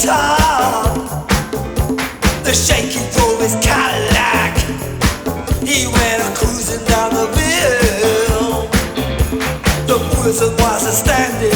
top. The shaky drove his Cadillac. He went cruising down the hill. The prison was a standing.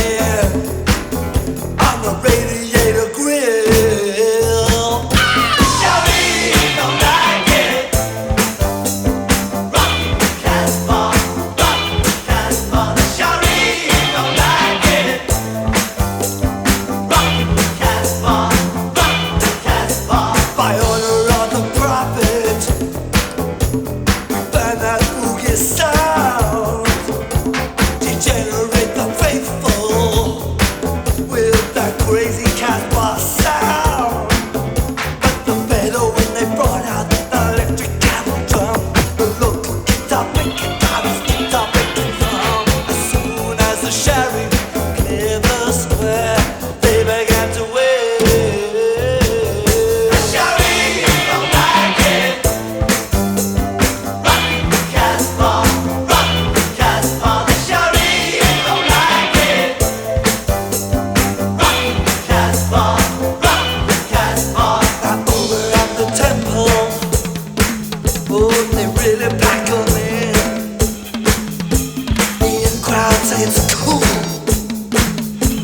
say it's cool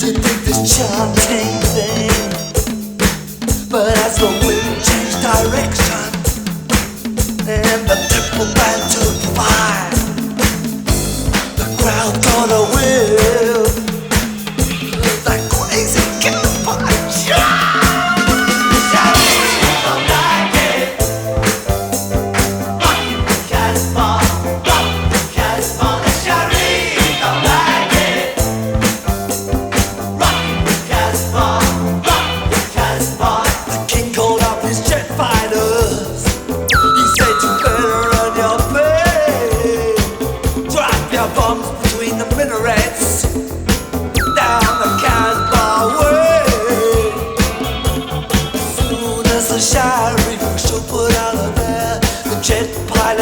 to this. But as the wind changed direction.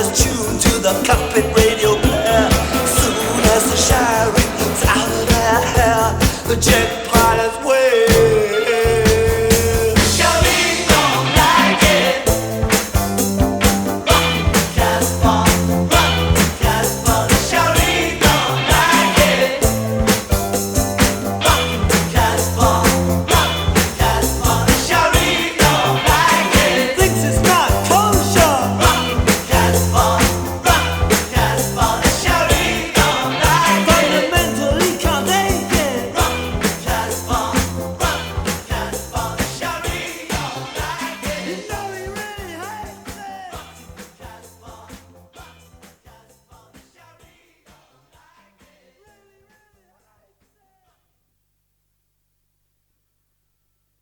is tuned to the cockpit radio player. Soon as the shower rings out of her hair, the jet.